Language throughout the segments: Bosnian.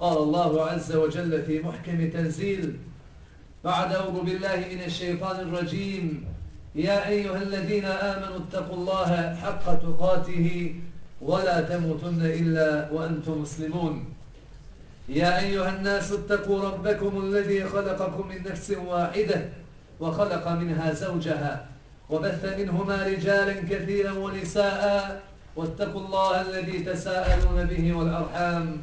قال الله عز وجل في محكم تنزيل بعد أعوذ بالله من الشيطان الرجيم. يا أيها الذين آمنوا اتقوا الله حق تقاته ولا تموتن إلا وأنتم مسلمون. يا أيها الناس اتقوا ربكم الذي خلقكم من نفس واحدة وخلق منها زوجها وبث منهما رجالا كثيرا ونساء واتقوا الله الذي تساءلون به والأرحام.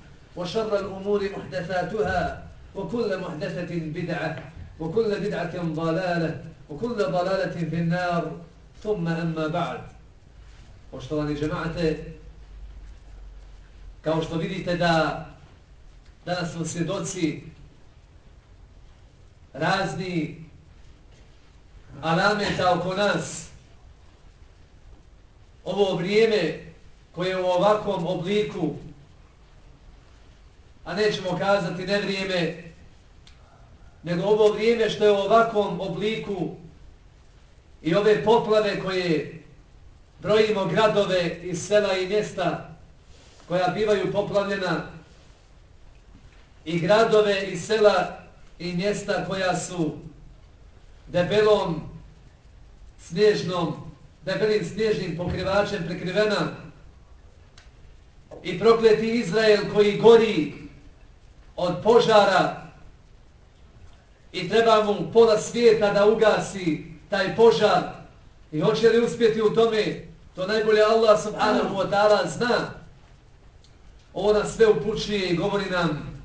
وشر الأمور محدثاتها وكل محدثة بدعة وكل بدعة ضلالة وكل ضلالة في النار ثم أما بعد Poštovani džemate, kao što vidite da danas smo svjedoci razni alameta oko nas, ovo vrijeme koje u ovakvom obliku, a nećemo kazati ne vrijeme, nego ovo vrijeme što je u ovakvom obliku i ove poplave koje brojimo gradove i sela i mjesta koja bivaju poplavljena i gradove i sela i mjesta koja su debelom snježnom debelim snježnim pokrivačem prekrivena i prokleti Izrael koji gori od požara i treba mu pola svijeta da ugasi taj požar i hoće li uspjeti u tome To najbolje Allah subhanahu wa ta'ala zna. Ovo nas sve upućuje i govori nam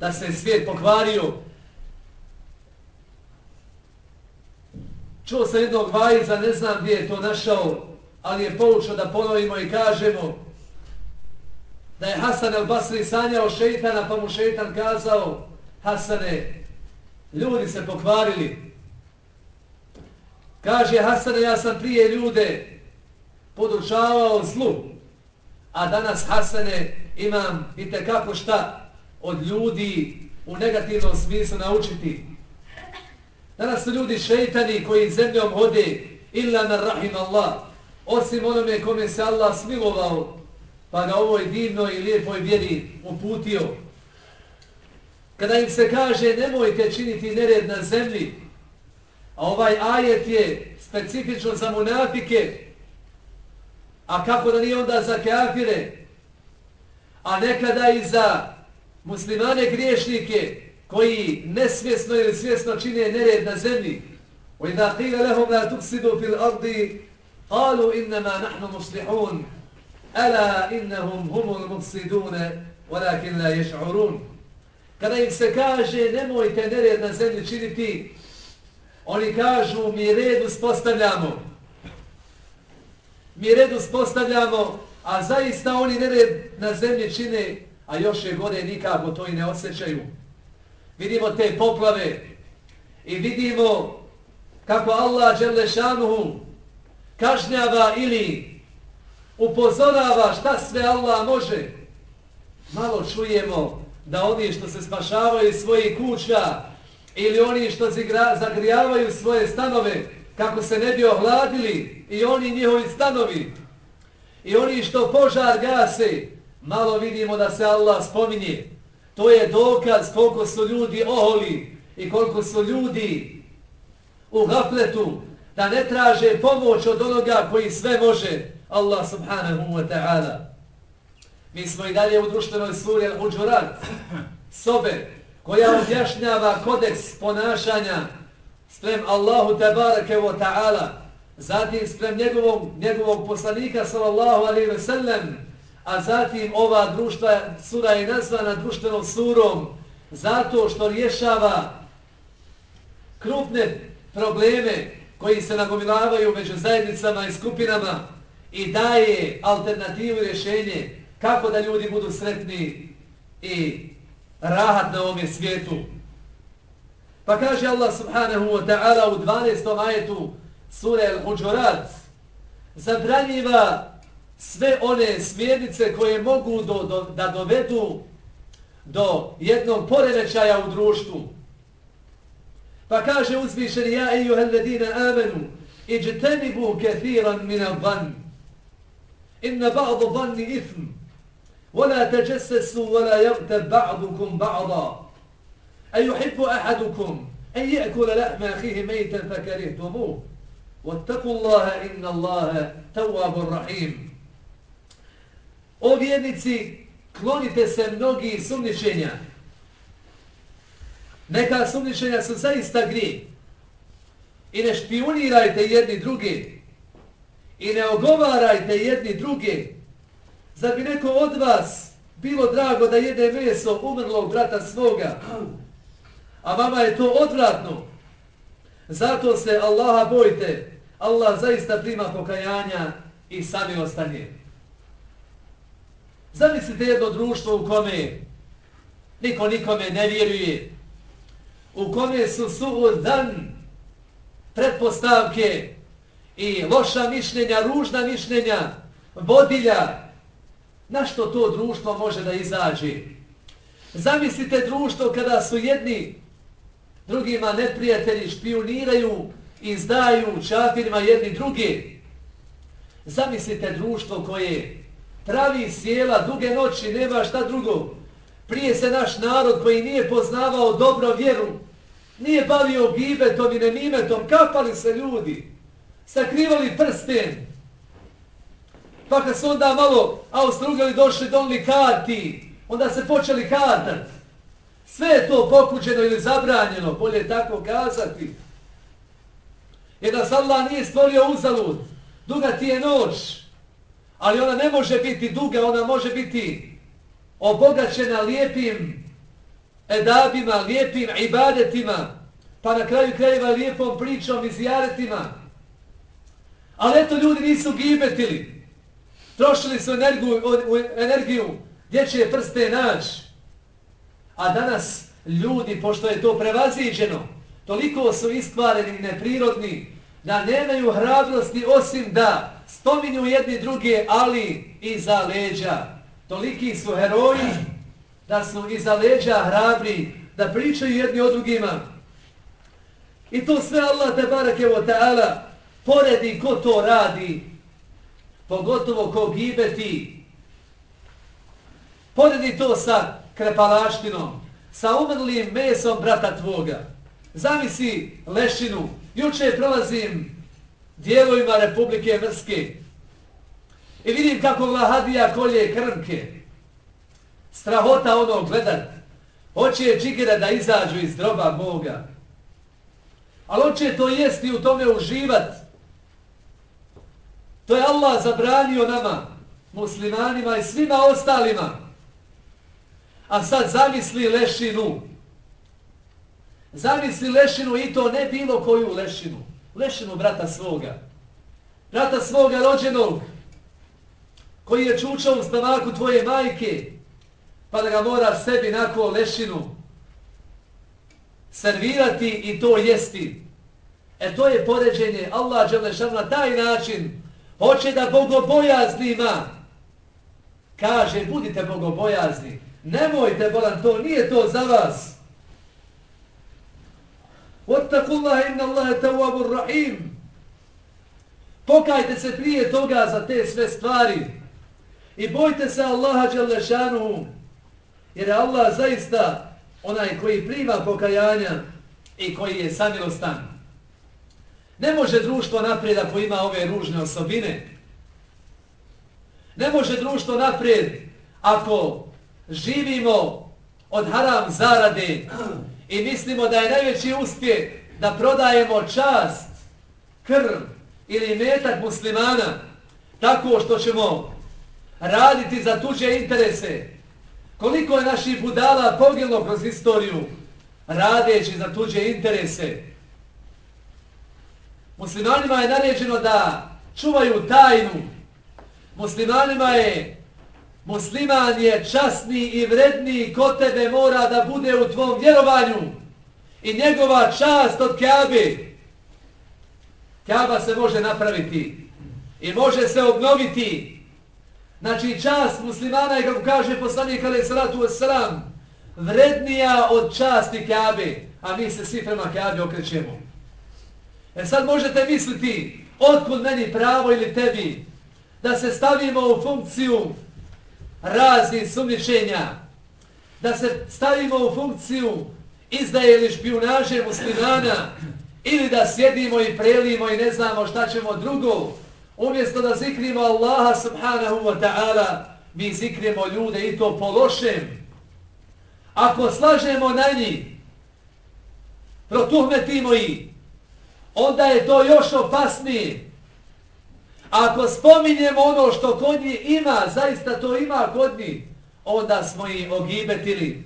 da se svijet pokvario. Čuo sam jednog vajica, ne znam gdje je to našao, ali je poučio da ponovimo i kažemo da je Hasan el-Basri sanjao šeitana, pa mu šeitan kazao Hasane, ljudi se pokvarili, Kaže Hasane, ja sam prije ljude podučavao zlu, a danas Hasane imam i kako šta od ljudi u negativnom smislu naučiti. Danas su ljudi šeitani koji zemljom hode illa na rahim Allah, osim onome kome se Allah smilovao, pa ga ovoj divnoj i lijepoj vjeri uputio. Kada im se kaže nemojte činiti nered na zemlji, A ovaj ajet je specifično za munafike. A kako da nije onda za kafire? A nekada i za muslimane griješnike koji nesvjesno ili svjesno čine nered na zemlji. وَإِذَا قِيلَ لَهُمْ لَا تُفْسِدُوا فِي الْأَرْضِ قَالُوا إِنَّمَا نَحْنُ مُصْلِحُونَ ala innahum humul mufsidune walakin la yash'urun kada im se kaže nemojte nered na zemlji činiti oni kažu mi red uspostavljamo. Mi red uspostavljamo a zaista oni nered na zemlji čine a još je gore nikako to i ne osjećaju. Vidimo te poplave i vidimo kako Allah dželle šanuhu kažnjava ili upozorava šta sve Allah može. Malo čujemo da oni što se spašavaju svoje kuća, ili oni što zagrijavaju svoje stanove kako se ne bi ohladili i oni njihovi stanovi. I oni što požar gase malo vidimo da se Allah spominje. To je dokaz koliko su ljudi oholi i koliko su ljudi u gafletu da ne traže pomoć od onoga koji sve može. Allah subhanahu wa ta'ala. Mi smo i dalje u društvenoj suri Al-Huđurat, sobe, koja objašnjava kodeks ponašanja sprem Allahu tabarake wa ta'ala, zatim sprem njegovog, njegovog poslanika sallallahu alaihi ve sellem, a zatim ova društva, sura je nazvana društvenom surom, zato što rješava krupne probleme koji se nagomilavaju među zajednicama i skupinama i daje alternativu i rješenje kako da ljudi budu sretni i rahat na ovom svijetu. Pa kaže Allah subhanahu wa ta'ala u 12. ajetu sure Al-Huđurat zabranjiva sve one smjernice koje mogu do, do, da dovedu do jednog poremećaja u društvu. Pa kaže uzvišeni ja i juhelledine amenu iđtenibu kethiran min al-ban inna ba'du banni ithm ولا تجسسوا ولا يغتب بعضكم بعضا أيحب أحدكم أن يأكل لحم أخيه ميتا فكرهتموه واتقوا الله إن الله تواب رحيم O vjernici, klonite se mnogi sumničenja. Neka sumničenja su zaista grije. I ne špionirajte jedni druge. I ne ogovarajte jedni druge. Zar bi neko od vas bilo drago da jede meso umrlog brata svoga? A vama je to odvratno. Zato se Allaha bojte. Allah zaista prima pokajanja i sami ostanje. Zamislite jedno društvo u kome niko nikome ne vjeruje. U kome su su dan pretpostavke i loša mišljenja, ružna mišljenja, vodilja, na što to društvo može da izađe. Zamislite društvo kada su jedni drugima neprijatelji špioniraju i izdaju čafirima jedni druge. Zamislite društvo koje pravi sjela duge noći, nema šta drugo. Prije se naš narod koji nije poznavao dobro vjeru, nije bavio gibetom i nemimetom, kapali se ljudi, sakrivali prsten, Pa kad su onda malo Austrugali došli donili karti, onda se počeli kartat. Sve je to pokuđeno ili zabranjeno, bolje tako kazati. Jer da Allah nije stvorio uzalud, duga ti je noć, ali ona ne može biti duga, ona može biti obogaćena lijepim edabima, lijepim ibadetima, pa na kraju krajeva lijepom pričom i zijaretima. Ali eto ljudi nisu gibetili. Trošili su energiju, energiju gdje će prste naći. A danas ljudi, pošto je to prevaziđeno, toliko su iskvareni i neprirodni, da nemaju hrabrosti osim da spominju jedni druge, ali iza leđa. Toliki su heroji da su iza leđa hrabri, da pričaju jedni o drugima. I to sve Allah te barakevo ta'ala poredi ko to radi pogotovo ko gibeti. Poredi to sa krepalaštinom, sa umrlim mesom brata tvoga. Zamisli lešinu, juče prolazim dijelovima Republike Vrske i vidim kako vlahadija kolje krmke. Strahota ono gledat. Hoće je da izađu iz droba Boga. Ali hoće to jesti u tome uživati. To je Allah zabranio nama, muslimanima i svima ostalima. A sad zamisli lešinu. Zamisli lešinu i to ne bilo koju lešinu. Lešinu brata svoga. Brata svoga rođenog koji je čučao u stavaku tvoje majke pa da ga moraš sebi nako lešinu servirati i to jesti. E to je poređenje Allah Đelešan na taj način Hoće da bogobojaznima kaže, budite bogobojazni. Nemojte, bolan, to nije to za vas. Ottakullah inna Allahe tawabur rahim. Pokajte se prije toga za te sve stvari. I bojte se Allaha Đalešanuhu. Jer je Allah zaista onaj koji prima pokajanja i koji je samilostan. Ne može društvo naprijed ako ima ove ružne osobine. Ne može društvo naprijed ako živimo od haram zarade i mislimo da je najveći uspjeh da prodajemo čast, krv ili metak muslimana tako što ćemo raditi za tuđe interese, koliko je naših budala pogilno kroz historiju radeći za tuđe interese. Muslimanima je naređeno da čuvaju tajnu. Muslimanima je musliman je časni i vredni ko tebe mora da bude u tvom vjerovanju i njegova čast od Kaabe. Kaaba se može napraviti i može se obnoviti. Znači čast muslimana je, kako kaže poslanik alaih salatu wasalam, vrednija od časti Kaabe, a mi se svi prema Kjabe okrećemo. E sad možete misliti, otkud meni pravo ili tebi, da se stavimo u funkciju raznih sumničenja, da se stavimo u funkciju izdaje ili špionaže muslimana, ili da sjedimo i prelimo i ne znamo šta ćemo drugo, umjesto da zikrimo Allaha subhanahu wa ta'ala, mi zikrimo ljude i to po lošem. Ako slažemo na njih, protuhmetimo ih, onda je to još opasnije. Ako spominjemo ono što kod njih ima, zaista to ima kod njih, onda smo ih ogibetili.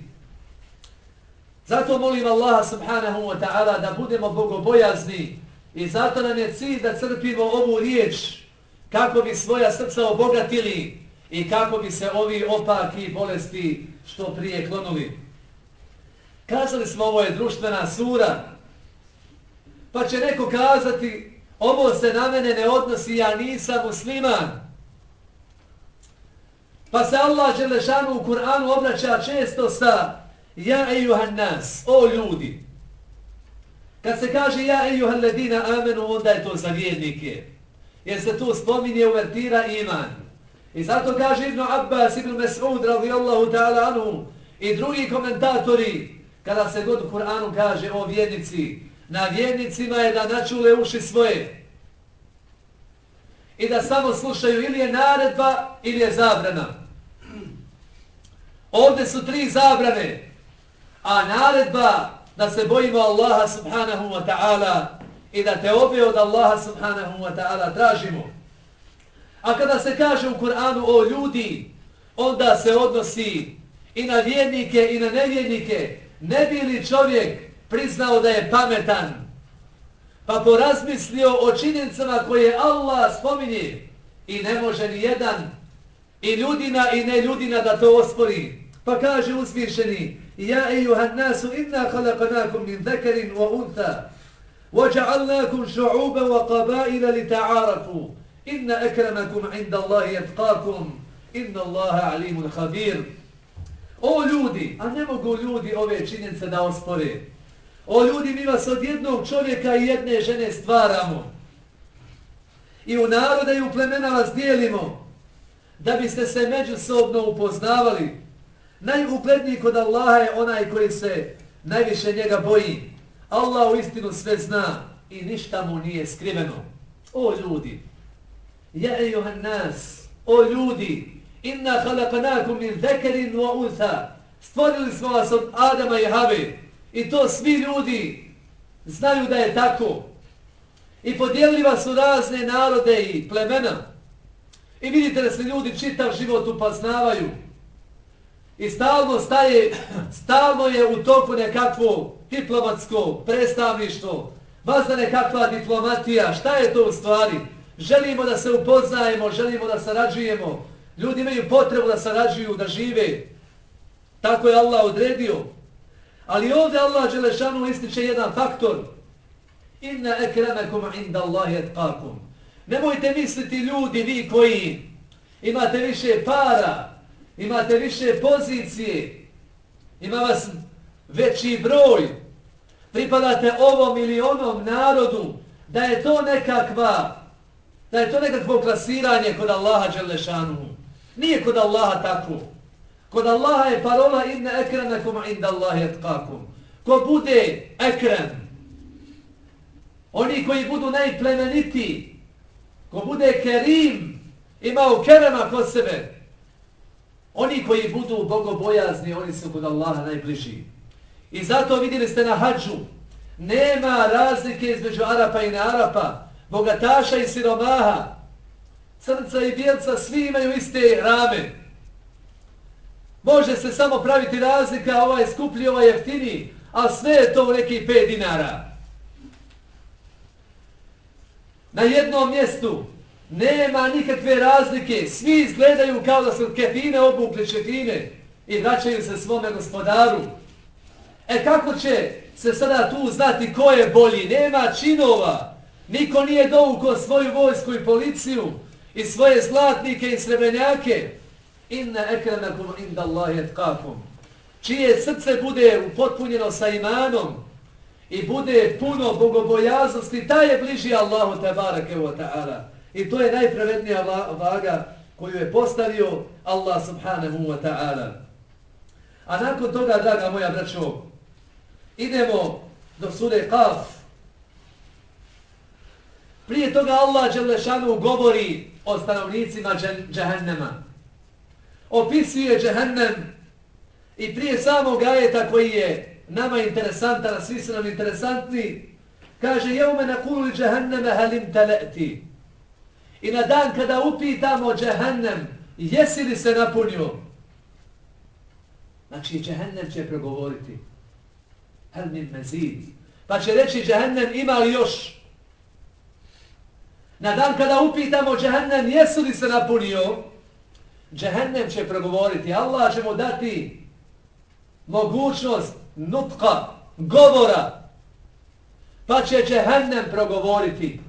Zato molim Allaha subhanahu wa ta'ala da budemo bogobojazni i zato nam je cilj da crpimo ovu riječ kako bi svoja srca obogatili i kako bi se ovi opaki bolesti što prije klonuli. Kazali smo ovo je društvena sura, pa će neko kazati ovo se na mene ne odnosi, ja nisam musliman. Pa se Allah Đelešanu u Kur'anu obraća često sa Ja ejuhan nas, o ljudi. Kad se kaže ja ejuhan ledina amenu, onda je to za vjernike. Jer se tu spominje uvertira iman. I zato kaže Ibn Abbas, Ibn Mes'ud, radijallahu ta'ala anhu, i drugi komentatori, kada se god u Kur'anu kaže o vjernici, na vjernicima je da načule uši svoje. I da samo slušaju ili je naredba ili je zabrana. Ovdje su tri zabrane a naredba da se bojimo Allaha subhanahu wa ta'ala i da te obje od Allaha subhanahu wa ta'ala tražimo. A kada se kaže u Kur'anu o ljudi, onda se odnosi i na vjernike i na nevjernike. Ne bi li čovjek priznao da je pametan, pa porazmislio o činjenicama koje Allah spominje i ne može ni jedan i ljudina i ne ljudina da to ospori. Pa kaže uzvišeni, يا أيها الناس إنا خلقناكم من ذكر وأنثى وجعلناكم شعوبا وقبائل لتعارفوا إن أكرمكم عند الله يتقاكم إن الله عليم خبير O ljudi, a ne mogu ljudi ove činjenice da ospore. O ljudi, mi vas od jednog čovjeka i jedne žene stvaramo. I u naroda i u plemena vas dijelimo, da biste se međusobno upoznavali. Najugledniji kod Allaha je onaj koji se najviše njega boji. Allah u istinu sve zna i ništa mu nije skriveno. O ljudi, ja ejuhan nas, o ljudi, inna halakanakum min zekerin wa untha, stvorili smo vas od Adama i Habe i to svi ljudi znaju da je tako. I podijelili vas u razne narode i plemena. I vidite da se ljudi čitav život upaznavaju. I stalno staje, stalno je u toku nekakvo diplomatsko predstavništvo, vazda nekakva diplomatija, šta je to u stvari? Želimo da se upoznajemo, želimo da sarađujemo, ljudi imaju potrebu da sarađuju, da žive. Tako je Allah odredio. Ali ovdje Allah Đelešanu ističe jedan faktor. Inna ekremekum inda Allahi etkakum. Nemojte misliti ljudi, vi koji imate više para, imate više pozicije, ima vas veći broj, pripadate ovom ili onom narodu, da je to nekakva, da je to nekakvo klasiranje kod Allaha Đelešanu. Nije kod Allaha tako. Kod Allaha je parola inne ekremekum inda Allahi etkakum. Ko bude ekrem, oni koji budu najplemeniti, ko bude kerim, imao kerema kod sebe, Oni koji budu bogobojazni, oni su kod Allaha najbliži. I zato vidjeli ste na hađu, nema razlike između Arapa i Arapa, bogataša i siromaha, crnca i bijelca, svi imaju iste rame. Može se samo praviti razlika, ovaj skuplji, ovaj jeftiniji, a sve je to u neki 5 dinara. Na jednom mjestu nema nikakve razlike, svi izgledaju kao da su kefine obukli četine i vraćaju se svome gospodaru. E kako će se sada tu znati ko je bolji? Nema činova. Niko nije dovukao svoju vojsku i policiju i svoje zlatnike i srebrnjake. Inna ekranakum inda Allahi etkakum. Čije srce bude upotpunjeno sa imanom i bude puno bogobojaznosti, taj je bliži Allahu tabarake wa ta'ala. I to je najpravednija vaga koju je postavio Allah subhanahu wa ta'ala. A nakon toga, draga moja braćo, idemo do sure Qaf. Prije toga Allah Đelešanu govori o stanovnicima džahennema. Opisuje džehennem i prije samog ajeta koji je nama interesantan, a svi su nam interesantni, kaže jeume na kuli džahenneme halim teleti. I na dan kada upitamo džehennem, jesi li se napunio? Znači, džehennem će progovoriti. Hel min mezid. Pa će reći džehennem ima li još? Na dan kada upitamo džehennem, jesu li se napunio? Džehennem će progovoriti. Allah će mu dati mogućnost nutka, govora. Pa će džehennem progovoriti.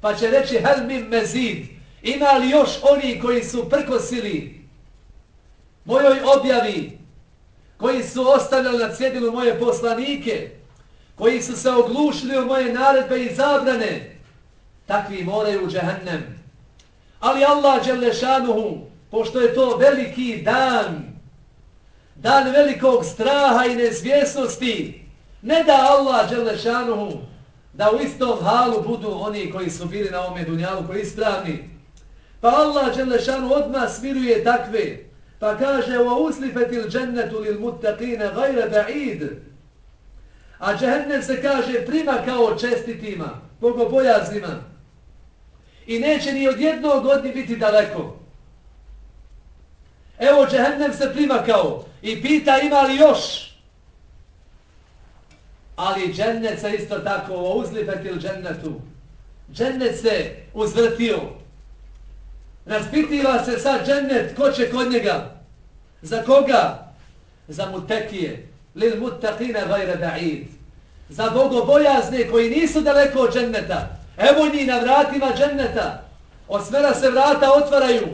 Pa će reći hel mezid. Ima li još oni koji su prkosili mojoj objavi koji su ostavljali na cjedilu moje poslanike, koji su se oglušili u moje naredbe i zabrane, takvi moraju u džehennem. Ali Allah Đelešanuhu, pošto je to veliki dan, dan velikog straha i nezvjesnosti, ne da Allah Đelešanuhu da u istom halu budu oni koji su bili na ovome dunjalu, koji ispravni. Pa Allah Đelešanuhu odmah smiruje takve, Pa kaže wa uslifatil jannatu lil muttaqin ghayra ba'id. A džehennem se kaže prima kao čestitima, bogobojaznima. I neće ni od jednog godini biti daleko. Evo džehennem se prima kao i pita ima li još. Ali džennet se isto tako wa uslifatil džennetu. Džennet se uzvrtio. Raspitiva se sad džennet, ko će kod njega? Za koga? Za mutekije. Lil mutakine gajre ba'id. Za bogobojazne koji nisu daleko od dženneta. Evo njih na vratima dženneta. Od smera se vrata otvaraju.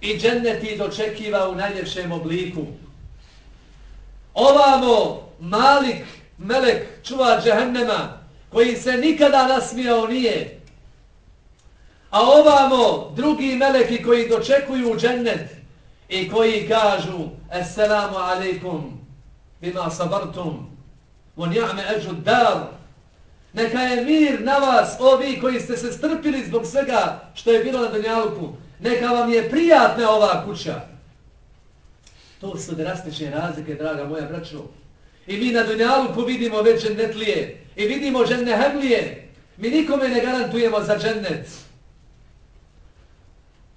I dženneti dočekiva u najljepšem obliku. Ovamo Malik, Melek, čuva džehennema, koji se nikada nasmijao nije. A ovamo drugi meleki koji dočekuju džennet, i koji kažu Esselamu alaikum bima sabartum on ni'me eđu dar neka je mir na vas ovi koji ste se strpili zbog svega što je bilo na Dunjaluku. Neka vam je prijatna ova kuća. To su drastične razlike draga moja braćo. I mi na Dunjaluku vidimo već džennetlije. I vidimo džennehemlije mi nikome ne garantujemo za džennet.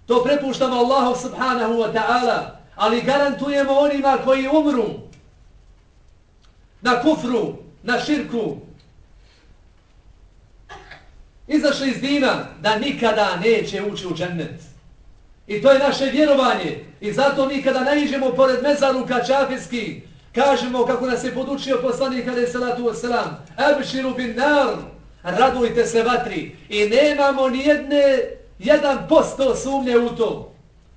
To prepuštamo Allahu subhanahu wa ta'ala, ali garantujemo onima koji umru na kufru, na širku, izašli iz dina, da nikada neće ući u džennet. I to je naše vjerovanje. I zato mi kada naiđemo pored mezaruka čafijski, kažemo kako nas je podučio poslanik alaih salatu wasalam, ebširu bin nar, radujte se vatri. I nemamo ni jedne jedan posto sumnje u to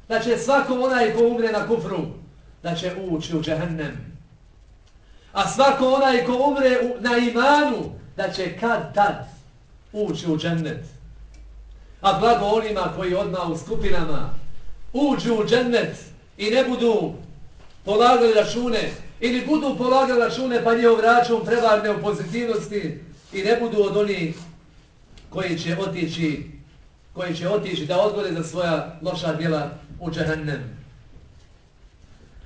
da će svako onaj ko umre na kufru da će ući u džehennem. A svako onaj ko umre na imanu da će kad tad ući u džennet. A blago onima koji odmah u skupinama uđu u džennet i ne budu polagali račune ili budu polagali račune pa njihov račun prevarne u pozitivnosti i ne budu od onih koji će otići koji će otići da odgode za svoja loša djela u džahennem.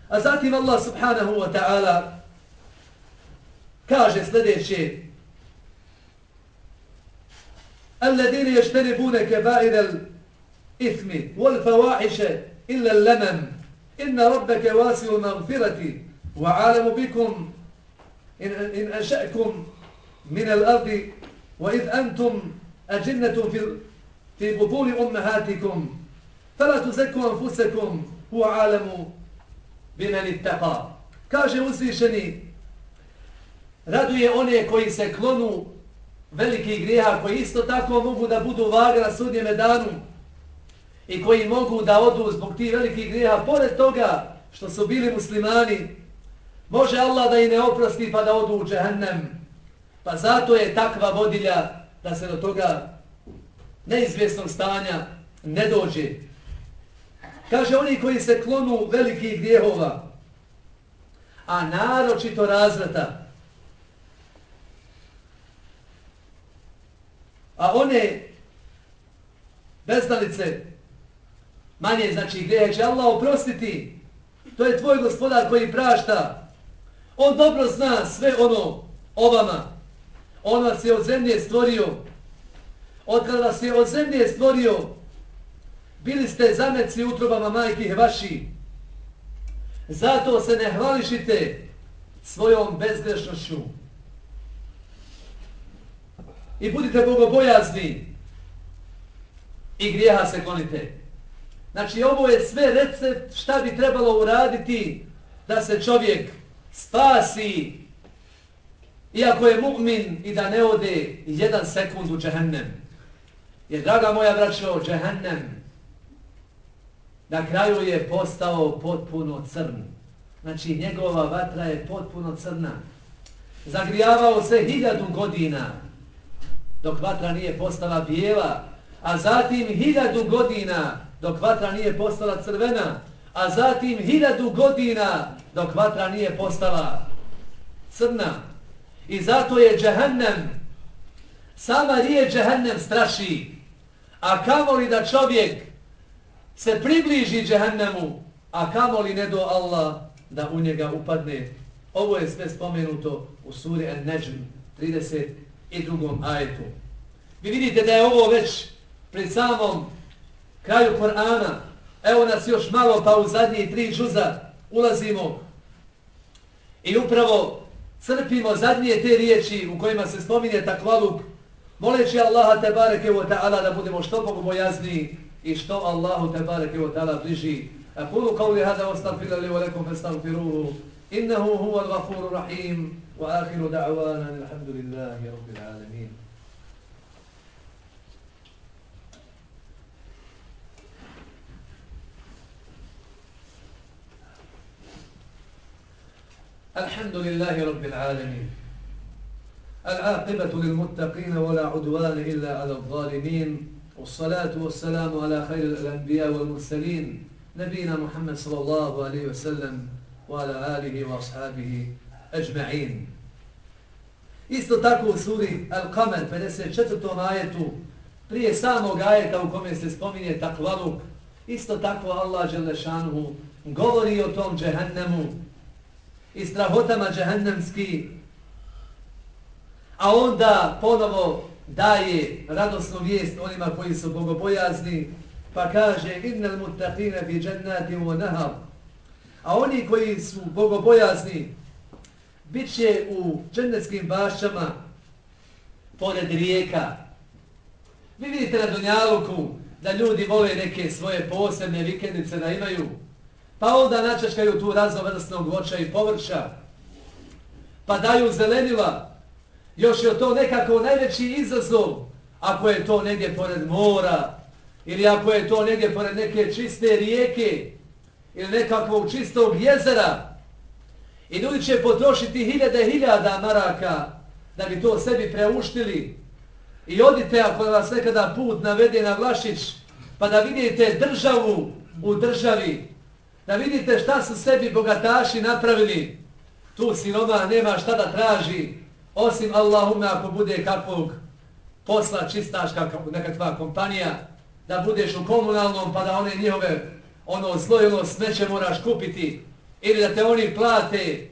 A zatim Allah subhanahu wa ta'ala kaže sljedeće الذين يجتنبون كبائر الإثم والفواحش إلا اللمم. إن ربك واسع المغفرة وعالم بكم إن, أنشأكم من الأرض وإذ أنتم أجنة في, في بطون أمهاتكم. فلا تزكوا أنفسكم هو عالم بمن اتقى. Kaže uzvišeni raduje one koji se klonu velikih grijeha koji isto tako mogu da budu vaga na sudnjem danu i koji mogu da odu zbog tih velikih grijeha. Pored toga što su bili muslimani može Allah da i ne oprosti pa da odu u džehennem. Pa zato je takva vodilja da se do toga neizvjesnog stanja ne dođe. Kaže oni koji se klonu velikih grijehova a naročito razvrata a one bezdalice manje, znači gdje će Allah oprostiti, to je tvoj gospodar koji prašta. On dobro zna sve ono o vama. On vas je od zemlje stvorio. Od kada vas je od zemlje stvorio, bili ste zameci utrobama majke vaši. Zato se ne hvališite svojom bezgrešnošću i budite bogobojazni i grijeha se klonite. Znači ovo je sve recept šta bi trebalo uraditi da se čovjek spasi iako je mu'min i da ne ode jedan sekund u džehennem. Jer draga moja braćo, džehennem na kraju je postao potpuno crn. Znači njegova vatra je potpuno crna. Zagrijavao se hiljadu godina dok vatra nije postala bijela, a zatim hiljadu godina dok vatra nije postala crvena, a zatim hiljadu godina dok vatra nije postala crna. I zato je džehennem, sama riječ džehennem straši, a kamoli da čovjek se približi džehennemu, a kamoli ne do Allah da u njega upadne. Ovo je sve spomenuto u suri An-Najm 30 i drugom ajetu. Vi vidite da je ovo već pred samom kraju Korana. Evo nas još malo pa u zadnji tri žuza ulazimo i upravo crpimo zadnje te riječi u kojima se spominje takvaluk moleći Allaha te bareke wa ta'ala da budemo što bogobojazniji i što Allahu te bareke wa ta'ala bliži. A kulu hada wa stavfila li wa lekom fe innehu huwa al-gafuru rahim wa ahiru da'wana alhamdulillahi rabbil alamin. الحمد لله رب العالمين. العاقبة للمتقين ولا عدوان إلا على الظالمين. والصلاة والسلام على خير الأنبياء والمرسلين نبينا محمد صلى الله عليه وسلم. وعلى آله وأصحابه أجمعين Isto tako u suri Al-Qamer 54. ajetu prije samog ajeta u kome se spominje takvaluk isto tako Allah Želešanuhu govori o tom džehennemu i strahotama džehennemski, a onda ponovo daje radosnu vijest onima koji su bogobojazni, pa kaže innal muttaqina fi jannati wa nahar. A oni koji su bogobojazni bit će u džennetskim bašćama pored rijeka. Vi vidite na Dunjaluku da ljudi vole neke svoje posebne vikendice da imaju pa onda načeškaju tu raznovrsnog voća i povrća, pa daju zelenila, još je to nekako najveći izazov, ako je to negdje pored mora, ili ako je to negdje pored neke čiste rijeke, ili nekakvog čistog jezera, i ljudi će potrošiti hiljade hiljada maraka da bi to sebi preuštili. I odite ako vas nekada put navede na Vlašić, pa da vidite državu u državi, da vidite šta su sebi bogataši napravili. Tu siroma nema šta da traži, osim Allahume ako bude kakvog posla čistaška nekakva kompanija, da budeš u komunalnom pa da one njihove ono zlo i ono smeće moraš kupiti ili da te oni plate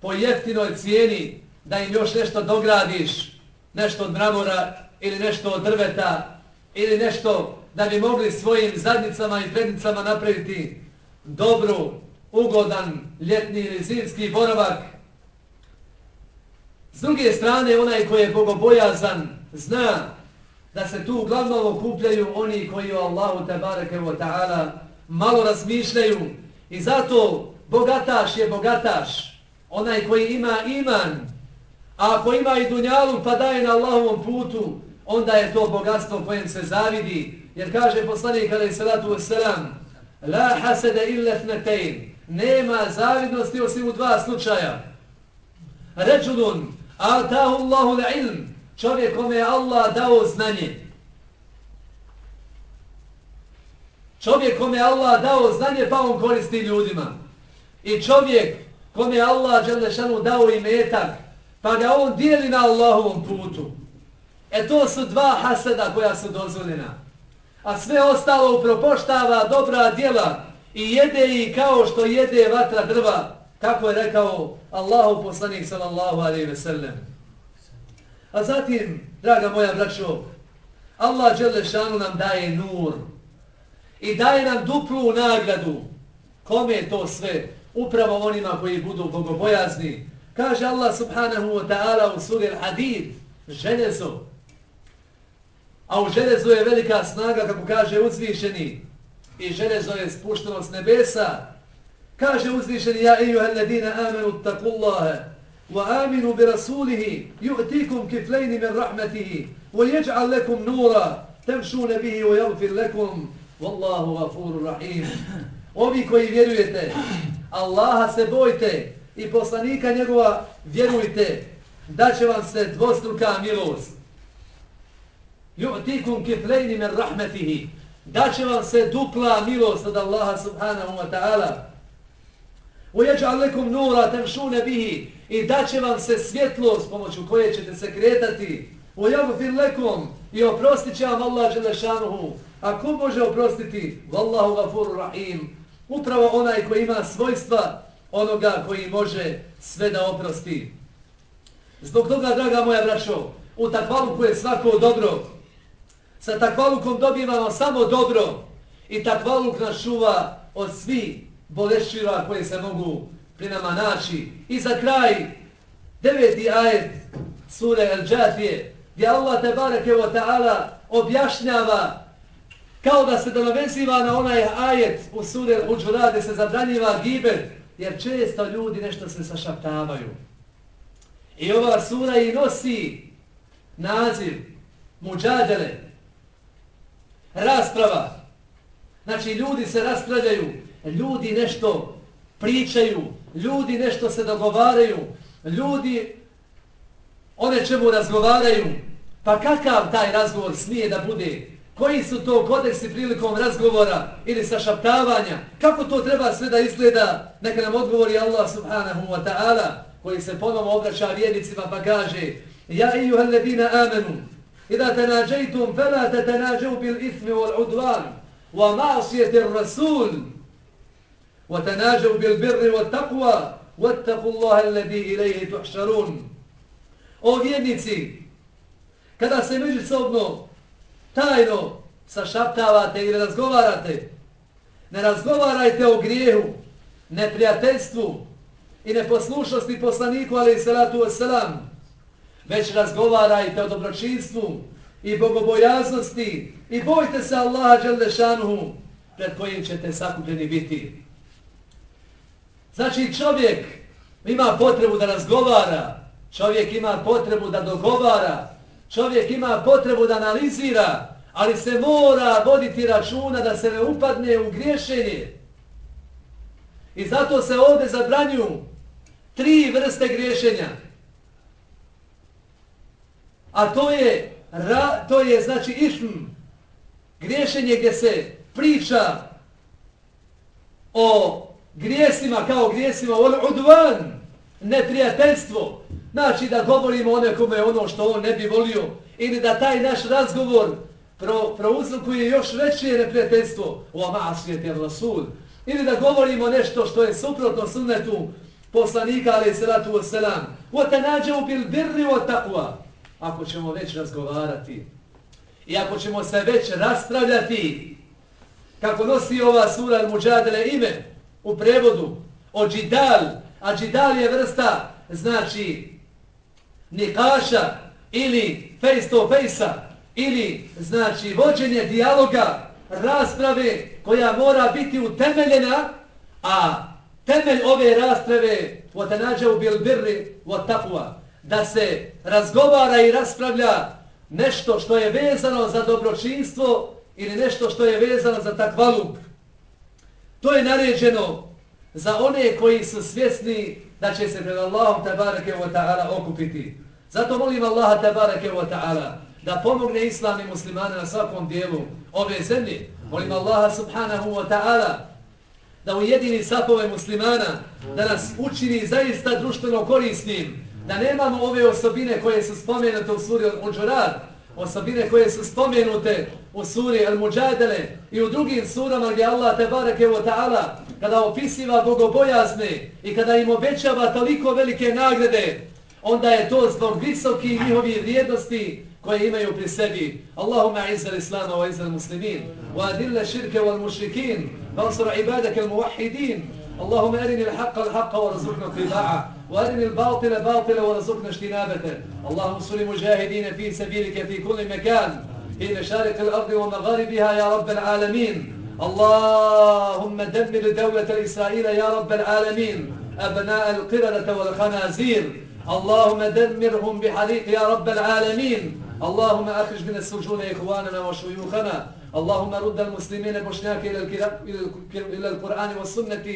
po jeftinoj cijeni da im još nešto dogradiš, nešto od mramora ili nešto od drveta ili nešto da bi mogli svojim zadnicama i prednicama napraviti dobru, ugodan ljetni ili zimski boravak. S druge strane, onaj koji je bogobojazan zna da se tu uglavnom okupljaju oni koji o Allahu tabareke wa ta'ala malo razmišljaju. I zato bogataš je bogataš, onaj koji ima iman, a ako ima i dunjalu pa daje na Allahovom putu, onda je to bogatstvo kojem se zavidi, jer kaže poslanik alaih salatu wasalam, la hasede illa fnetein, nema zavidnosti osim u dva slučaja. Rečudun, atahu Allahu la ilm, čovjek kome je Allah dao znanje. Čovjek kome Allah dao znanje pa on koristi ljudima. I čovjek kome je Allah Đelešanu dao i metak pa ga on dijeli na Allahovom putu. E to su dva haseda koja su dozvoljena. A sve ostalo upropoštava dobra djela i jede i kao što jede vatra drva, kako je rekao Allahu poslanik sallallahu alaihi ve sellem. A zatim, draga moja braćo, Allah Đelešanu nam daje nur i daje nam duplu nagradu. Kome je to sve? Upravo onima koji budu bogobojazni. Kaže Allah subhanahu wa ta'ala u suri Hadid, železo. A u železu je velika snaga, kako kaže uzvišeni. I železo je spušteno s nebesa. Kaže uzvišeni, ja ejuha alladina amenu takullaha, wa aminu bi rasulihi, ju'tikum kiflejni min rahmetihi, wa jeđ'al lekum nura, temšune bihi wa jagfir lekum, wallahu gafuru rahim. Ovi koji vjerujete, Allaha se bojte i poslanika njegova vjerujte, da će vam se dvostruka milost. Ju'tikum kiflejni min rahmetihi, da će vam se dupla milost od Allaha subhanahu wa ta'ala. Ujeđa lekum nura temšune bihi i da će vam se svjetlo s pomoću koje ćete se kretati. Ujeđa fil lekum i oprostit će vam Allah želešanuhu. A ko može oprostiti? Wallahu gafuru rahim. Upravo onaj koji ima svojstva onoga koji može sve da oprosti. Zbog toga, draga moja brašo, u takvaluku je svako dobro. Sa takvalukom dobivamo samo dobro i takvaluk nas čuva od svih bolešćira koje se mogu pri nama naći. I za kraj, deveti ajet sure El-đatije, gdje Allah te bareke wa ta'ala objašnjava kao da se doveziva na onaj ajet u sude El-Uđura gdje se zabranjiva gibet, jer često ljudi nešto se sašaptavaju. I ova sura i nosi naziv muđadele, rasprava. Znači ljudi se raspravljaju, ljudi nešto pričaju, ljudi nešto se dogovaraju, ljudi o nečemu razgovaraju. Pa kakav taj razgovor smije da bude? Koji su to kodeksi prilikom razgovora ili sašaptavanja? Kako to treba sve da izgleda? Neka nam odgovori Allah subhanahu wa ta'ala koji se ponovno obraća vjernicima pa kaže Ja ijuha ledina amenu Ida tenađajtum fela te tenađu bil ismi wal udvan wa ma'asijetir rasul وتناجوا بالبر والتقوى واتقوا الله الذي إليه تحشرون O vjernici, kada se međusobno tajno sašaptavate i razgovarate, ne razgovarajte o grijehu, neprijateljstvu i neposlušnosti poslaniku, ali i salatu wasalam, već razgovarajte o dobročinstvu i bogobojaznosti i bojte se Allaha Đalešanuhu pred kojim ćete sakupljeni biti. Znači čovjek ima potrebu da razgovara, čovjek ima potrebu da dogovara, čovjek ima potrebu da analizira, ali se mora voditi računa da se ne upadne u griješenje. I zato se ovdje zabranju tri vrste griješenja. A to je, ra, to je znači ism, griješenje gdje se priča o grijesima kao grijesima on udvan, neprijateljstvo. Znači da govorimo o nekome ono što on ne bi volio ili da taj naš razgovor pro, prouzrokuje još veće neprijateljstvo u amasijete Rasul. Ili da govorimo nešto što je suprotno sunnetu poslanika, ali salatu wasalam. O te nađe u bil birri o takva. Ako ćemo već razgovarati i ako ćemo se već raspravljati kako nosi ova sura al-Mujadele ime u prevodu o džidal, a džidal je vrsta znači nikaša ili face to face ili znači vođenje dijaloga, rasprave koja mora biti utemeljena, a temelj ove rasprave وَتَنَاجَوْ بِلْبِرِّ وَتَقْوَ da se razgovara i raspravlja nešto što je vezano za dobročinstvo ili nešto što je vezano za takvaluk. To je naređeno za one koji su svjesni da će se pred Allahom tabareke wa ta'ala okupiti. Zato molim Allaha tabareke wa ta'ala da pomogne islam i muslimane na svakom dijelu ove zemlje. Molim Allaha subhanahu wa ta'ala da ujedini sapove muslimana, da nas učini zaista društveno korisnim, da nemamo ove osobine koje su spomenute u suri Al-Muđurad, osobine koje su spomenute u suri Al-Muđadele i u drugim surama gdje Allah tabareke wa ta'ala kada opisiva bogobojazne i kada im obećava toliko velike nagrade, onda je to zbog visokih njihovih vrijednosti koje imaju pri sebi. Allahumma izzal islama wa izzal muslimin wa adilla širke wal mušrikin wa ansura ibadake al muvahidin اللهم أرني الحق الحق ورزقنا اتباعه وأرني الباطل باطل ورزقنا اجتنابته اللهم انصر المجاهدين في سبيلك في كل مكان في مشارق الأرض ومغاربها يا رب العالمين اللهم دمر دولة إسرائيل يا رب العالمين أبناء القردة والخنازير. اللهم دمرهم بحريق يا رب العالمين. اللهم أخرج من السجون إخواننا وشيوخنا. اللهم رد المسلمين بشناك إلى القرآن والسنة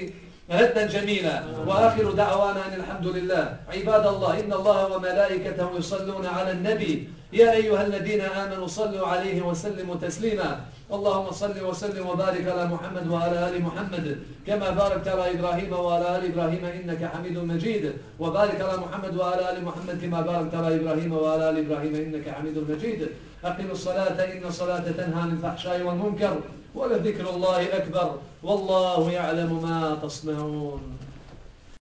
ردا جميلا. وآخر دعوانا أن الحمد لله. عباد الله إن الله وملائكته يصلون على النبي. يا أيها الذين آمنوا صلوا عليه وسلموا تسليما. اللهم صل وسلم وبارك على محمد وعلى آل محمد كما باركت على إبراهيم وعلى آل إبراهيم إنك حميد مجيد. وبارك على محمد وعلى آل محمد كما باركت على إبراهيم وعلى آل إبراهيم إنك حميد مجيد. أقم الصلاة إن الصلاة تنهى عن الفحشاء والمنكر ولذكر الله أكبر والله يعلم ما تصنعون.